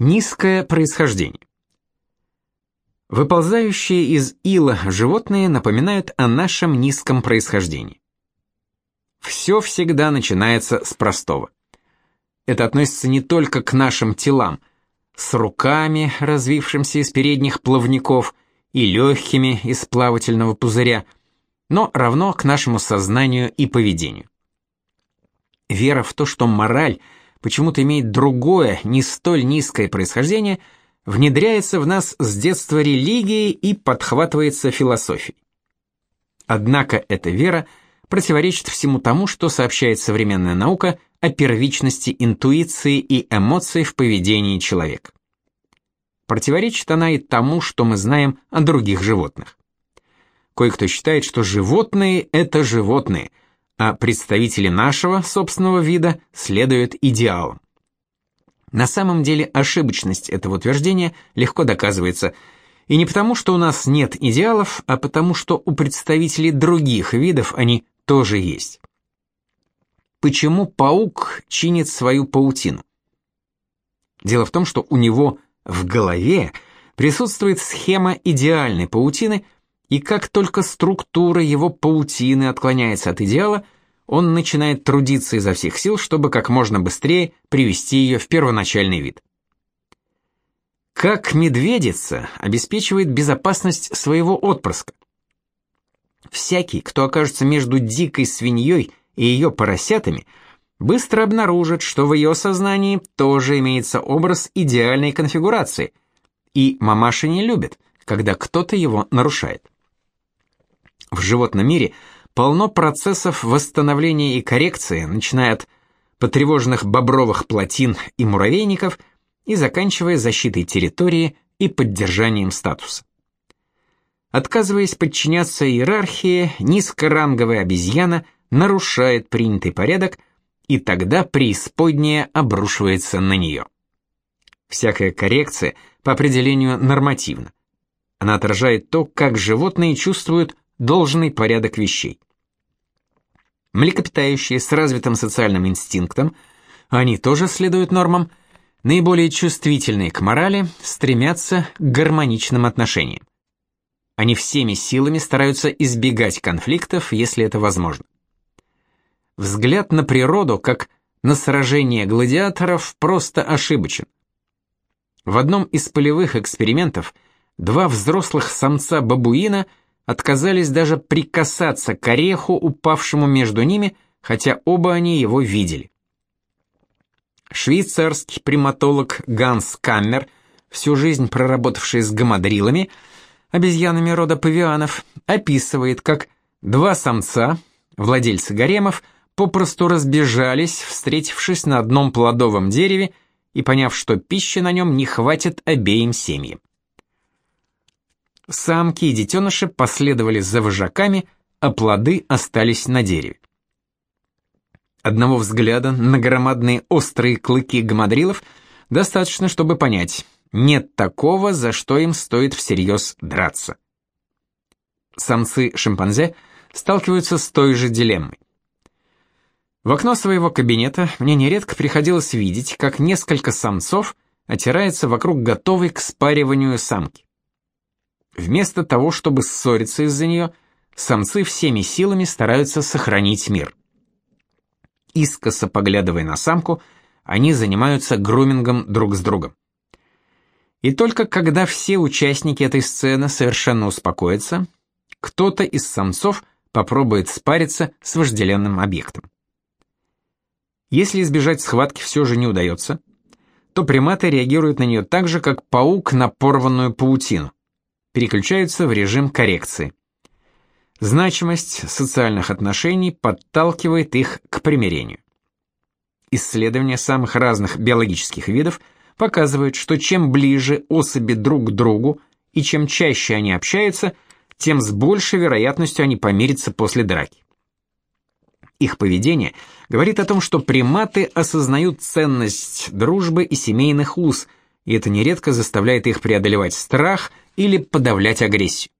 Низкое происхождение. Выползающие из ила животные напоминают о нашем низком происхождении. Все всегда начинается с простого. Это относится не только к нашим телам, с руками, развившимися из передних плавников, и легкими из плавательного пузыря, но равно к нашему сознанию и поведению. Вера в то, что мораль – почему-то имеет другое, не столь низкое происхождение, внедряется в нас с детства религией и подхватывается философией. Однако эта вера противоречит всему тому, что сообщает современная наука о первичности интуиции и эмоций в поведении человека. Противоречит она и тому, что мы знаем о других животных. Кое-кто считает, что животные – это животные – а представители нашего собственного вида следуют идеалам. На самом деле ошибочность этого утверждения легко доказывается, и не потому, что у нас нет идеалов, а потому, что у представителей других видов они тоже есть. Почему паук чинит свою паутину? Дело в том, что у него в голове присутствует схема идеальной паутины, и как только структура его паутины отклоняется от идеала, он начинает трудиться изо всех сил, чтобы как можно быстрее привести ее в первоначальный вид. Как медведица обеспечивает безопасность своего отпрыска? Всякий, кто окажется между дикой свиньей и ее поросятами, быстро обнаружит, что в ее сознании тоже имеется образ идеальной конфигурации, и мамаша не любит, когда кто-то его нарушает. В животном мире полно процессов восстановления и коррекции, начиная от потревоженных бобровых плотин и муравейников и заканчивая защитой территории и поддержанием статуса. Отказываясь подчиняться иерархии, низкоранговая обезьяна нарушает принятый порядок, и тогда преисподняя обрушивается на нее. Всякая коррекция по определению нормативна. Она отражает то, как животные чувствуют должный порядок вещей. Млекопитающие с развитым социальным инстинктом, они тоже следуют нормам, наиболее чувствительные к морали, стремятся к гармоничным отношениям. Они всеми силами стараются избегать конфликтов, если это возможно. Взгляд на природу, как на сражение гладиаторов, просто ошибочен. В одном из полевых экспериментов два взрослых самца-бабуина – отказались даже прикасаться к ореху, упавшему между ними, хотя оба они его видели. Швейцарский приматолог Ганс Каммер, всю жизнь проработавший с гамадрилами, обезьянами рода павианов, описывает, как два самца, владельцы гаремов, попросту разбежались, встретившись на одном плодовом дереве и поняв, что пищи на нем не хватит обеим семьям. Самки и детеныши последовали за вожаками, а плоды остались на дереве. Одного взгляда на громадные острые клыки гамадрилов достаточно, чтобы понять, нет такого, за что им стоит всерьез драться. Самцы-шимпанзе сталкиваются с той же дилеммой. В окно своего кабинета мне нередко приходилось видеть, как несколько самцов отирается вокруг готовой к спариванию самки. Вместо того, чтобы ссориться из-за нее, самцы всеми силами стараются сохранить мир. Искоса поглядывая на самку, они занимаются грумингом друг с другом. И только когда все участники этой сцены совершенно успокоятся, кто-то из самцов попробует спариться с вожделенным объектом. Если избежать схватки все же не удается, то приматы реагируют на нее так же, как паук на порванную паутину переключаются в режим коррекции. Значимость социальных отношений подталкивает их к примирению. Исследования самых разных биологических видов показывают, что чем ближе особи друг к другу и чем чаще они общаются, тем с большей вероятностью они помирятся после драки. Их поведение говорит о том, что приматы осознают ценность дружбы и семейных уз, и это нередко заставляет их преодолевать страх – или подавлять агрессию.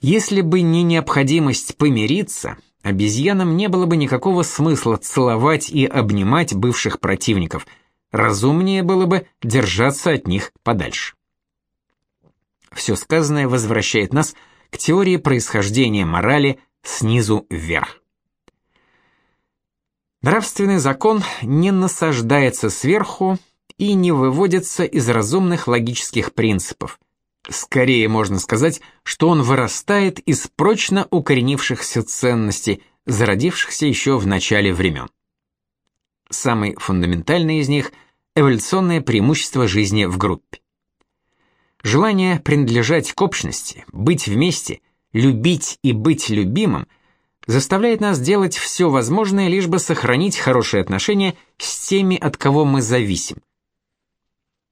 Если бы не необходимость помириться, обезьянам не было бы никакого смысла целовать и обнимать бывших противников, разумнее было бы держаться от них подальше. Все сказанное возвращает нас к теории происхождения морали снизу вверх. Нравственный закон не насаждается сверху и не выводится из разумных логических принципов. Скорее можно сказать, что он вырастает из прочно укоренившихся ценностей, зародившихся еще в начале времен. Самый фундаментальный из них – эволюционное преимущество жизни в группе. Желание принадлежать к общности, быть вместе, любить и быть любимым заставляет нас делать все возможное, лишь бы сохранить хорошие отношения с теми, от кого мы зависим.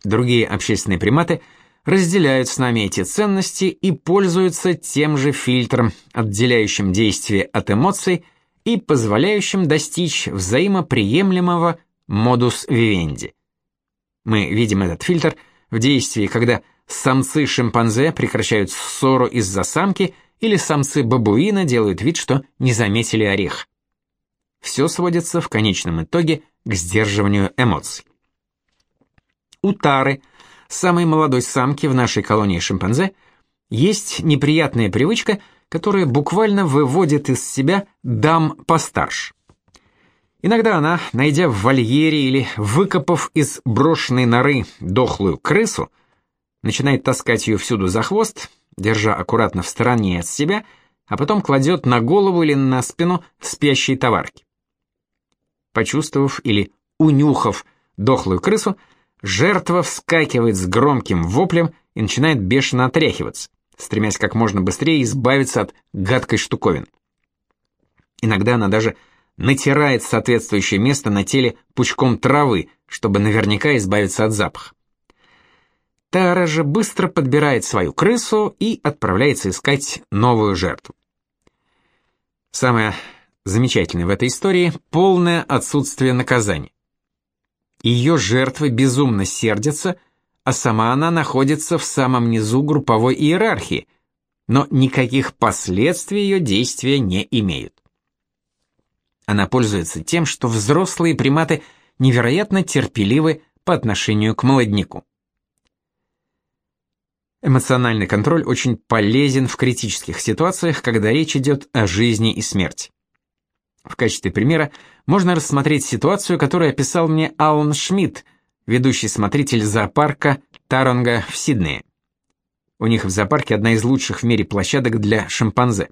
Другие общественные приматы разделяют с нами эти ценности и пользуются тем же фильтром, отделяющим действие от эмоций и позволяющим достичь взаимоприемлемого модус вивенди. Мы видим этот фильтр в действии, когда самцы шимпанзе прекращают ссору из-за самки или самцы бабуина делают вид, что не заметили орех. Все сводится в конечном итоге к сдерживанию эмоций. У Тары, самой молодой самки в нашей колонии шимпанзе, есть неприятная привычка, которая буквально выводит из себя дам постарше. Иногда она, найдя в вольере или выкопав из брошенной норы дохлую крысу, начинает таскать ее всюду за хвост, держа аккуратно в стороне от себя, а потом кладет на голову или на спину спящей товарки. Почувствовав или унюхав дохлую крысу, жертва вскакивает с громким воплем и начинает бешено отряхиваться, стремясь как можно быстрее избавиться от гадкой штуковины. Иногда она даже натирает соответствующее место на теле пучком травы, чтобы наверняка избавиться от запаха. Тара же быстро подбирает свою крысу и отправляется искать новую жертву. Самое замечательное в этой истории — полное отсутствие наказания. Ее жертвы безумно сердятся, а сама она находится в самом низу групповой иерархии, но никаких последствий ее действия не имеют. Она пользуется тем, что взрослые приматы невероятно терпеливы по отношению к молодняку. Эмоциональный контроль очень полезен в критических ситуациях, когда речь идет о жизни и смерти. В качестве примера можно рассмотреть ситуацию, которую описал мне Алан Шмидт, ведущий смотритель зоопарка Таронга в Сиднее. У них в зоопарке одна из лучших в мире площадок для шимпанзе.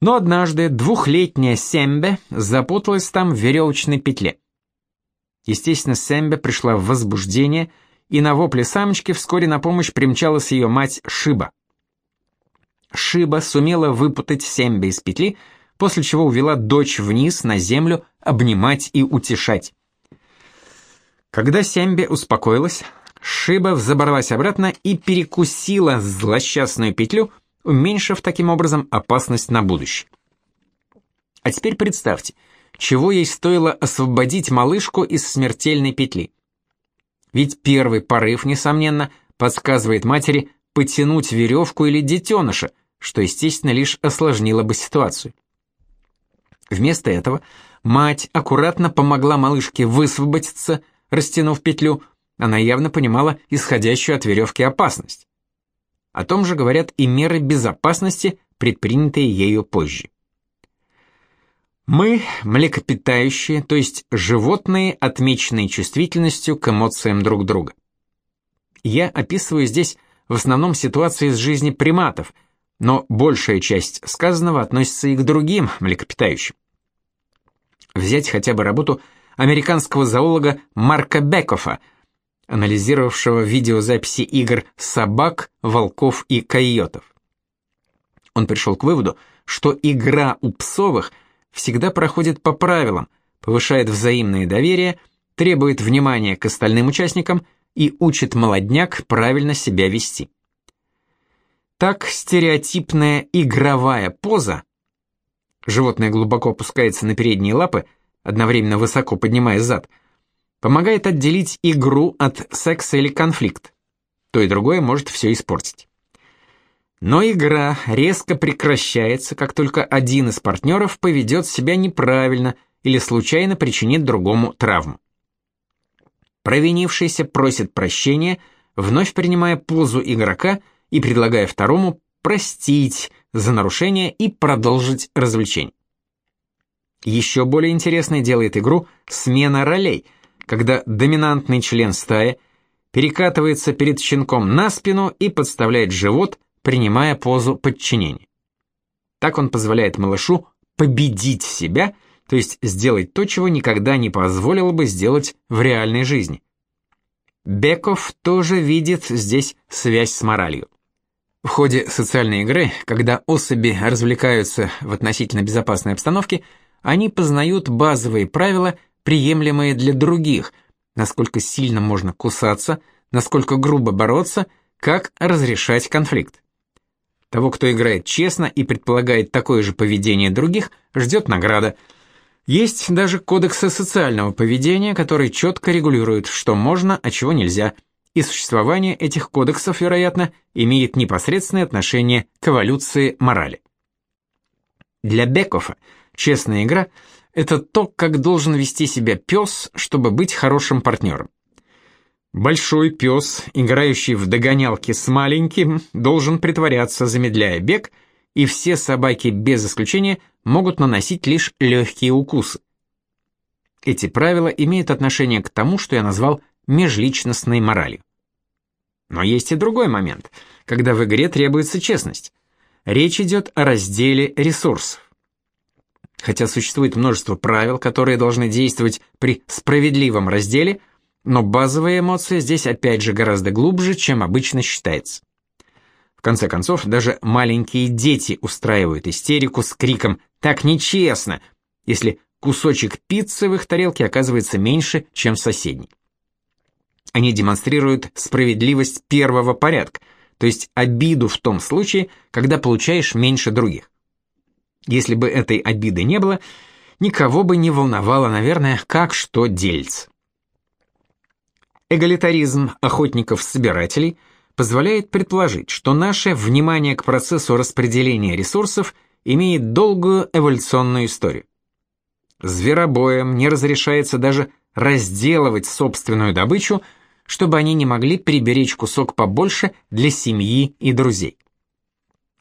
Но однажды двухлетняя Сембе запуталась там в веревочной петле. Естественно, Сембе пришла в возбуждение – и на вопле самочки вскоре на помощь примчалась ее мать Шиба. Шиба сумела выпутать Сембе из петли, после чего увела дочь вниз на землю обнимать и утешать. Когда Сембе успокоилась, Шиба взобралась обратно и перекусила злосчастную петлю, уменьшив таким образом опасность на будущее. А теперь представьте, чего ей стоило освободить малышку из смертельной петли. Ведь первый порыв, несомненно, подсказывает матери потянуть веревку или детеныша, что, естественно, лишь осложнило бы ситуацию. Вместо этого мать аккуратно помогла малышке высвободиться, растянув петлю, она явно понимала исходящую от веревки опасность. О том же говорят и меры безопасности, предпринятые ею позже. Мы млекопитающие, то есть животные, отмеченные чувствительностью к эмоциям друг друга. Я описываю здесь в основном ситуации из жизни приматов, но большая часть сказанного относится и к другим млекопитающим. Взять хотя бы работу американского зоолога Марка Бекофа, анализировавшего видеозаписи игр собак, волков и койотов. Он пришел к выводу, что игра у псовых – всегда проходит по правилам, повышает взаимное доверие, требует внимания к остальным участникам и учит молодняк правильно себя вести. Так стереотипная игровая поза животное глубоко опускается на передние лапы, одновременно высоко поднимая зад, помогает отделить игру от секса или конфликт. То и другое может все испортить. Но игра резко прекращается, как только один из партнеров поведет себя неправильно или случайно причинит другому травму. Провинившийся просит прощения, вновь принимая позу игрока и предлагая второму простить за нарушение и продолжить развлечение. Еще более интересной делает игру смена ролей, когда доминантный член стаи перекатывается перед щенком на спину и подставляет живот, принимая позу подчинения. Так он позволяет малышу победить себя, то есть сделать то, чего никогда не позволило бы сделать в реальной жизни. Беков тоже видит здесь связь с моралью. В ходе социальной игры, когда особи развлекаются в относительно безопасной обстановке, они познают базовые правила, приемлемые для других, насколько сильно можно кусаться, насколько грубо бороться, как разрешать конфликт. Того, кто играет честно и предполагает такое же поведение других, ждет награда. Есть даже кодексы социального поведения, которые четко регулируют, что можно, а чего нельзя. И существование этих кодексов, вероятно, имеет непосредственное отношение к эволюции морали. Для Бекофа честная игра – это то, как должен вести себя пес, чтобы быть хорошим партнером. Большой пес, играющий в догонялки с маленьким, должен притворяться, замедляя бег, и все собаки без исключения могут наносить лишь легкие укусы. Эти правила имеют отношение к тому, что я назвал межличностной моралью. Но есть и другой момент, когда в игре требуется честность. Речь идет о разделе ресурсов. Хотя существует множество правил, которые должны действовать при справедливом разделе – но базовые эмоции здесь опять же гораздо глубже, чем обычно считается. В конце концов, даже маленькие дети устраивают истерику с криком «Так нечестно!», если кусочек пиццы в их тарелке оказывается меньше, чем в соседней. Они демонстрируют справедливость первого порядка, то есть обиду в том случае, когда получаешь меньше других. Если бы этой обиды не было, никого бы не волновало, наверное, как что делится. Эгалитаризм охотников-собирателей позволяет предположить, что наше внимание к процессу распределения ресурсов имеет долгую эволюционную историю. Зверобоям не разрешается даже разделывать собственную добычу, чтобы они не могли приберечь кусок побольше для семьи и друзей.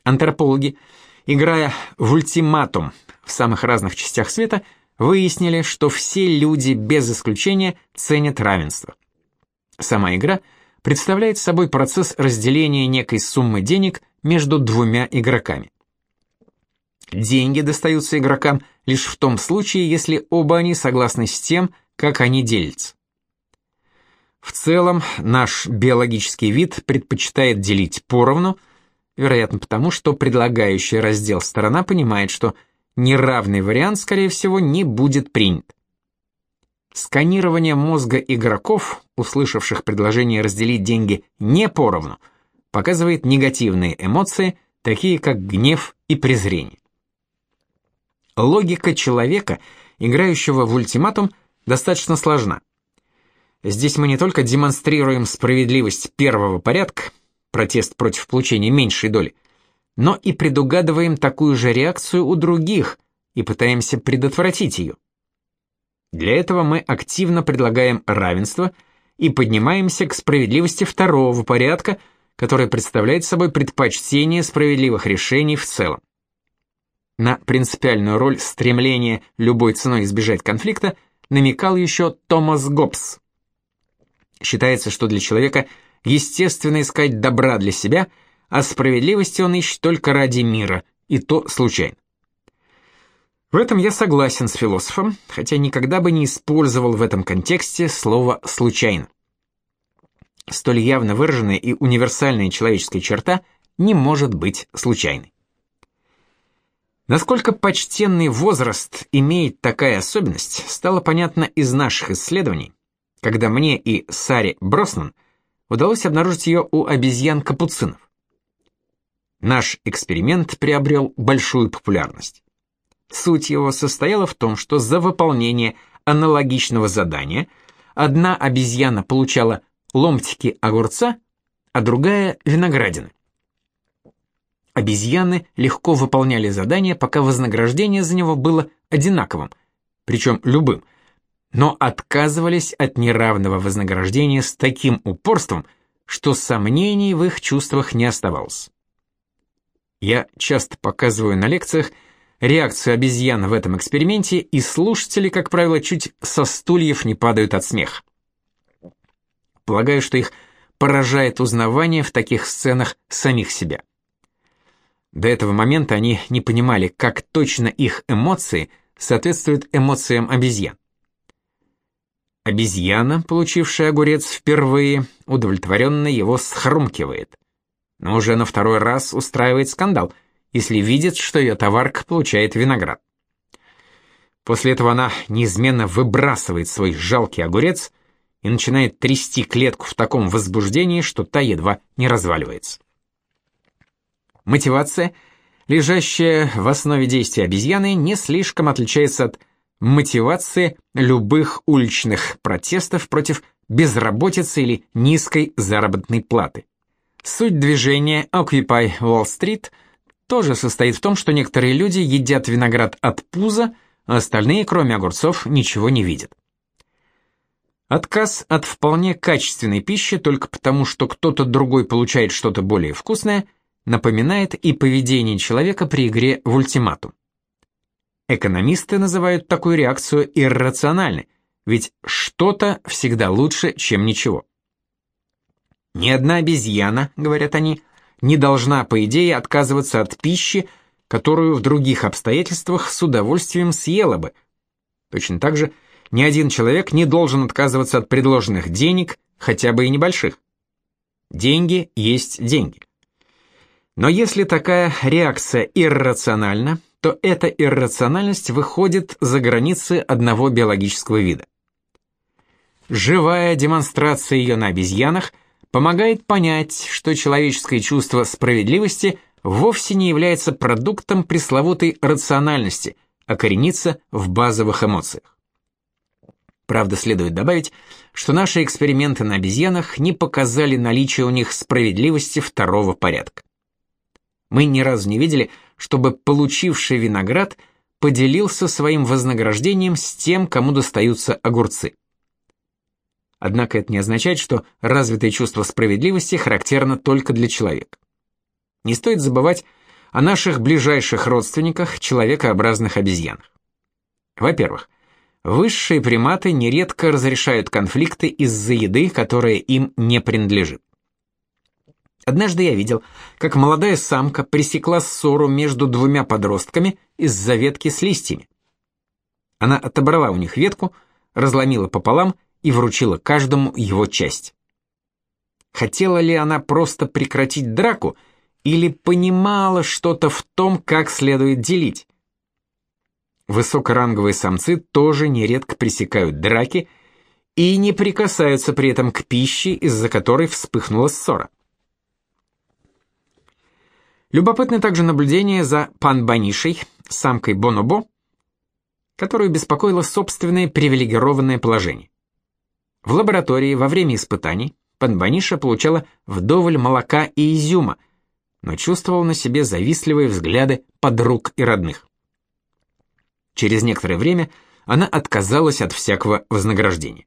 Антропологи, играя в ультиматум в самых разных частях света, выяснили, что все люди без исключения ценят равенство. Сама игра представляет собой процесс разделения некой суммы денег между двумя игроками. Деньги достаются игрокам лишь в том случае, если оба они согласны с тем, как они делятся. В целом, наш биологический вид предпочитает делить поровну, вероятно потому, что предлагающая раздел сторона понимает, что неравный вариант, скорее всего, не будет принят. Сканирование мозга игроков, услышавших предложение разделить деньги не поровну, показывает негативные эмоции, такие как гнев и презрение. Логика человека, играющего в ультиматум, достаточно сложна. Здесь мы не только демонстрируем справедливость первого порядка, протест против получения меньшей доли, но и предугадываем такую же реакцию у других и пытаемся предотвратить ее. Для этого мы активно предлагаем равенство и поднимаемся к справедливости второго порядка, которая представляет собой предпочтение справедливых решений в целом. На принципиальную роль стремления любой ценой избежать конфликта намекал еще Томас Гоббс. Считается, что для человека естественно искать добра для себя, а справедливости он ищет только ради мира, и то случайно. В этом я согласен с философом, хотя никогда бы не использовал в этом контексте слово «случайно». Столь явно выраженная и универсальная человеческая черта не может быть случайной. Насколько почтенный возраст имеет такая особенность, стало понятно из наших исследований, когда мне и Саре Броснан удалось обнаружить ее у обезьян-капуцинов. Наш эксперимент приобрел большую популярность. Суть его состояла в том, что за выполнение аналогичного задания одна обезьяна получала ломтики огурца, а другая – виноградины. Обезьяны легко выполняли задание, пока вознаграждение за него было одинаковым, причем любым. но отказывались от неравного вознаграждения с таким упорством, что сомнений в их чувствах не оставалось. Я часто показываю на лекциях реакцию обезьян в этом эксперименте, и слушатели, как правило, чуть со стульев не падают от смеха. Полагаю, что их поражает узнавание в таких сценах самих себя. До этого момента они не понимали, как точно их эмоции соответствуют эмоциям обезьян. Обезьяна, получившая огурец впервые, удовлетворенно его схрумкивает, но уже на второй раз устраивает скандал, если видит, что ее товарка получает виноград. После этого она неизменно выбрасывает свой жалкий огурец и начинает трясти клетку в таком возбуждении, что та едва не разваливается. Мотивация, лежащая в основе действия обезьяны, не слишком отличается от мотивации любых уличных протестов против безработицы или низкой заработной платы. Суть движения Occupy Wall Street тоже состоит в том, что некоторые люди едят виноград от пуза, а остальные, кроме огурцов, ничего не видят. Отказ от вполне качественной пищи только потому, что кто-то другой получает что-то более вкусное – напоминает и поведение человека при игре в ультиматум. Экономисты называют такую реакцию иррациональной, ведь что-то всегда лучше, чем ничего. Ни одна обезьяна, говорят они, не должна, по идее, отказываться от пищи, которую в других обстоятельствах с удовольствием съела бы. Точно так же ни один человек не должен отказываться от предложенных денег, хотя бы и небольших. Деньги есть деньги. Но если такая реакция иррациональна, то эта иррациональность выходит за границы одного биологического вида. Живая демонстрация ее на обезьянах помогает понять, что человеческое чувство справедливости вовсе не является продуктом пресловутой рациональности, а коренится в базовых эмоциях. Правда, следует добавить, что наши эксперименты на обезьянах не показали наличие у них справедливости второго порядка. Мы ни разу не видели, чтобы получивший виноград поделился своим вознаграждением с тем, кому достаются огурцы. Однако это не означает, что развитое чувство справедливости характерно только для человека. Не стоит забывать о наших ближайших родственниках, человекообразных обезьянах. Во-первых, высшие приматы нередко разрешают конфликты из-за еды, которая им не принадлежит. Однажды я видел, как молодая самка пресекла ссору между двумя подростками из-за ветки с листьями. Она отобрала у них ветку, разломила пополам и вручила каждому его часть. Хотела ли она просто прекратить драку или понимала что-то в том, как следует делить? Высокоранговые самцы тоже нередко пресекают драки и не прикасаются при этом к пище, из-за которой вспыхнула ссора. Любопытно также наблюдение за панбанишей, самкой бонобо, которую беспокоило собственное привилегированное положение. В лаборатории во время испытаний панбаниша получала вдоволь молока и изюма, но чувствовала на себе завистливые взгляды подруг и родных. Через некоторое время она отказалась от всякого вознаграждения.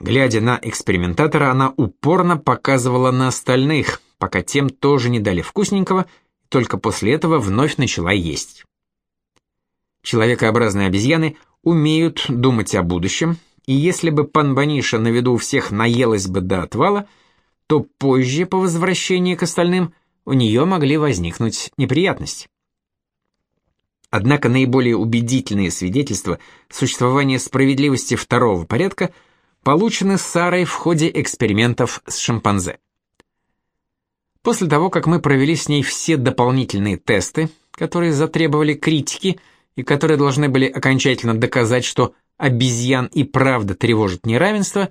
Глядя на экспериментатора, она упорно показывала на остальных – пока тем тоже не дали вкусненького, только после этого вновь начала есть. Человекообразные обезьяны умеют думать о будущем, и если бы панбаниша на виду у всех наелась бы до отвала, то позже, по возвращении к остальным, у нее могли возникнуть неприятности. Однако наиболее убедительные свидетельства существования справедливости второго порядка получены Сарой в ходе экспериментов с шимпанзе. После того, как мы провели с ней все дополнительные тесты, которые затребовали критики и которые должны были окончательно доказать, что обезьян и правда тревожит неравенство,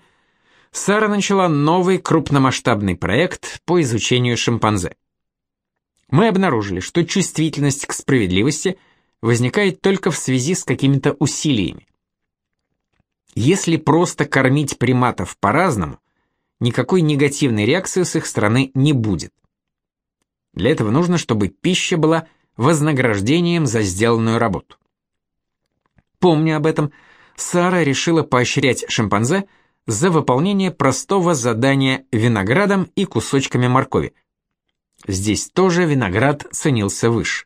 Сара начала новый крупномасштабный проект по изучению шимпанзе. Мы обнаружили, что чувствительность к справедливости возникает только в связи с какими-то усилиями. Если просто кормить приматов по-разному, никакой негативной реакции с их стороны не будет. Для этого нужно, чтобы пища была вознаграждением за сделанную работу. Помня об этом, Сара решила поощрять шимпанзе за выполнение простого задания виноградом и кусочками моркови. Здесь тоже виноград ценился выше.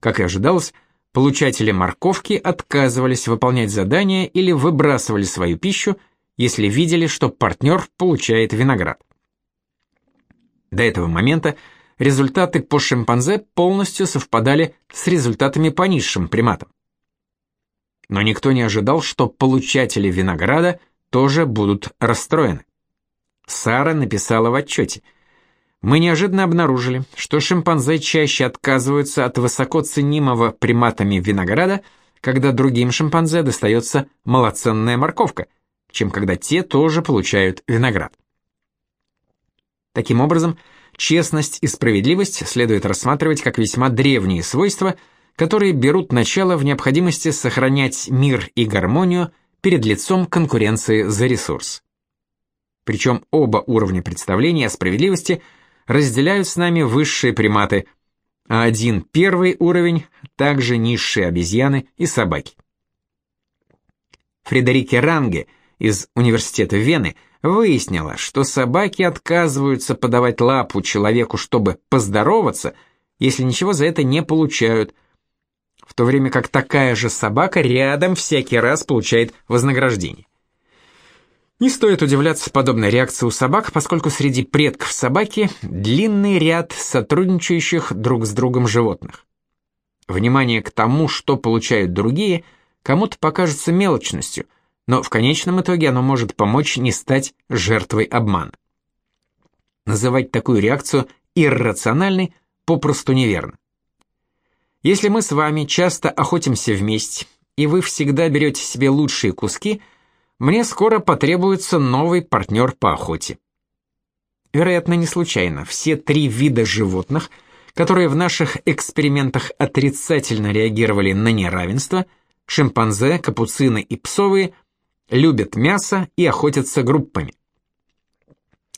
Как и ожидалось, получатели морковки отказывались выполнять задания или выбрасывали свою пищу, если видели, что партнер получает виноград. До этого момента результаты по шимпанзе полностью совпадали с результатами по низшим приматам. Но никто не ожидал, что получатели винограда тоже будут расстроены. Сара написала в отчете – мы неожиданно обнаружили, что шимпанзе чаще отказываются от высоко ценимого приматами винограда, когда другим шимпанзе достается малоценная морковка, чем когда те тоже получают виноград. Таким образом, честность и справедливость следует рассматривать как весьма древние свойства, которые берут начало в необходимости сохранять мир и гармонию перед лицом конкуренции за ресурс. Причем оба уровня представления о справедливости – разделяют с нами высшие приматы, а один первый уровень также низшие обезьяны и собаки. Фредерике Ранге из Университета Вены выяснила, что собаки отказываются подавать лапу человеку, чтобы поздороваться, если ничего за это не получают, в то время как такая же собака рядом всякий раз получает вознаграждение. Не стоит удивляться подобной реакции у собак, поскольку среди предков собаки длинный ряд сотрудничающих друг с другом животных. Внимание к тому, что получают другие, кому-то покажется мелочностью, но в конечном итоге оно может помочь не стать жертвой обмана. Называть такую реакцию иррациональной попросту неверно. Если мы с вами часто охотимся вместе, и вы всегда берете себе лучшие куски – мне скоро потребуется новый партнер по охоте. Вероятно, не случайно, все три вида животных, которые в наших экспериментах отрицательно реагировали на неравенство, шимпанзе, капуцины и псовые, любят мясо и охотятся группами.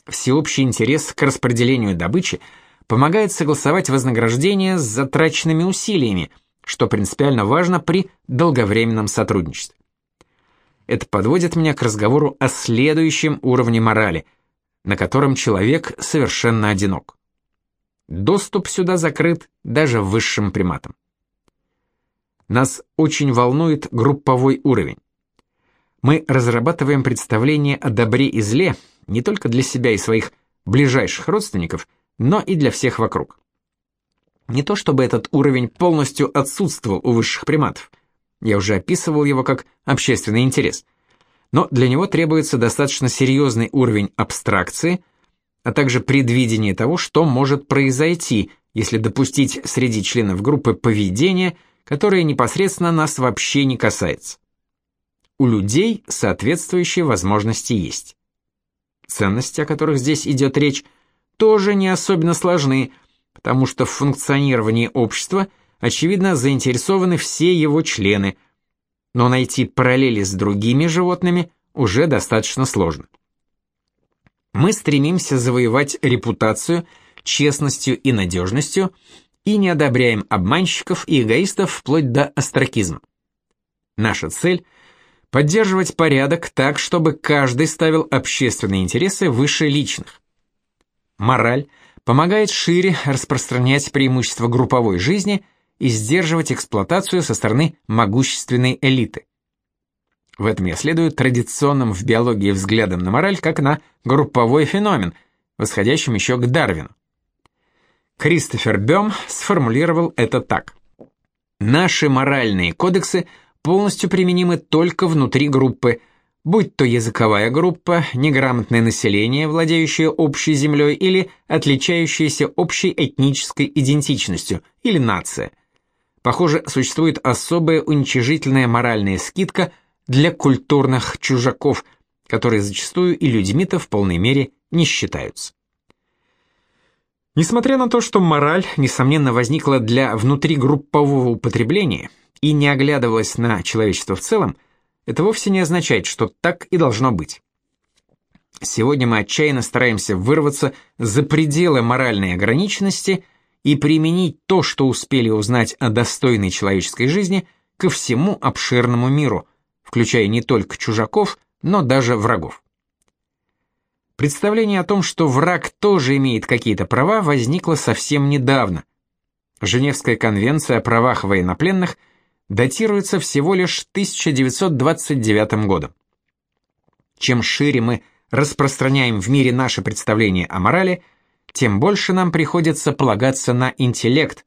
Всеобщий интерес к распределению добычи помогает согласовать вознаграждение с затраченными усилиями, что принципиально важно при долговременном сотрудничестве. Это подводит меня к разговору о следующем уровне морали, на котором человек совершенно одинок. Доступ сюда закрыт даже высшим приматам. Нас очень волнует групповой уровень. Мы разрабатываем представление о добре и зле не только для себя и своих ближайших родственников, но и для всех вокруг. Не то чтобы этот уровень полностью отсутствовал у высших приматов – я уже описывал его как общественный интерес. Но для него требуется достаточно серьезный уровень абстракции, а также предвидение того, что может произойти, если допустить среди членов группы поведение, которое непосредственно нас вообще не касается. У людей соответствующие возможности есть. Ценности, о которых здесь идет речь, тоже не особенно сложны, потому что в функционировании общества – очевидно, заинтересованы все его члены, но найти параллели с другими животными уже достаточно сложно. Мы стремимся завоевать репутацию честностью и надежностью и не одобряем обманщиков и эгоистов вплоть до остракизма. Наша цель – поддерживать порядок так, чтобы каждый ставил общественные интересы выше личных. Мораль помогает шире распространять преимущества групповой жизни – и сдерживать эксплуатацию со стороны могущественной элиты. В этом я следую традиционным в биологии взглядам на мораль как на групповой феномен, восходящим еще к Дарвину. Кристофер Бем сформулировал это так. Наши моральные кодексы полностью применимы только внутри группы, будь то языковая группа, неграмотное население, владеющее общей землей или отличающееся общей этнической идентичностью, или нация – Похоже, существует особая уничижительная моральная скидка для культурных чужаков, которые зачастую и людьми-то в полной мере не считаются. Несмотря на то, что мораль, несомненно, возникла для внутригруппового употребления и не оглядывалась на человечество в целом, это вовсе не означает, что так и должно быть. Сегодня мы отчаянно стараемся вырваться за пределы моральной ограниченности – и применить то, что успели узнать о достойной человеческой жизни, ко всему обширному миру, включая не только чужаков, но даже врагов. Представление о том, что враг тоже имеет какие-то права, возникло совсем недавно. Женевская конвенция о правах военнопленных датируется всего лишь 1929 годом. Чем шире мы распространяем в мире наше представление о морали, тем больше нам приходится полагаться на интеллект,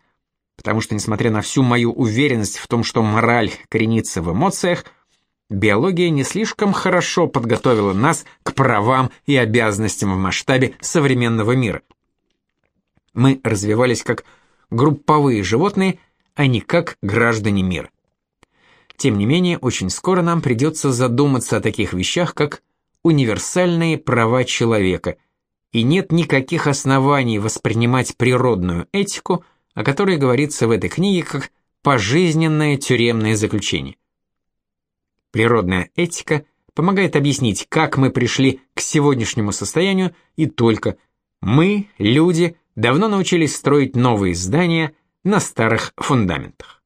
потому что, несмотря на всю мою уверенность в том, что мораль коренится в эмоциях, биология не слишком хорошо подготовила нас к правам и обязанностям в масштабе современного мира. Мы развивались как групповые животные, а не как граждане мира. Тем не менее, очень скоро нам придется задуматься о таких вещах, как универсальные права человека, и нет никаких оснований воспринимать природную этику, о которой говорится в этой книге, как пожизненное тюремное заключение. Природная этика помогает объяснить, как мы пришли к сегодняшнему состоянию, и только мы, люди, давно научились строить новые здания на старых фундаментах.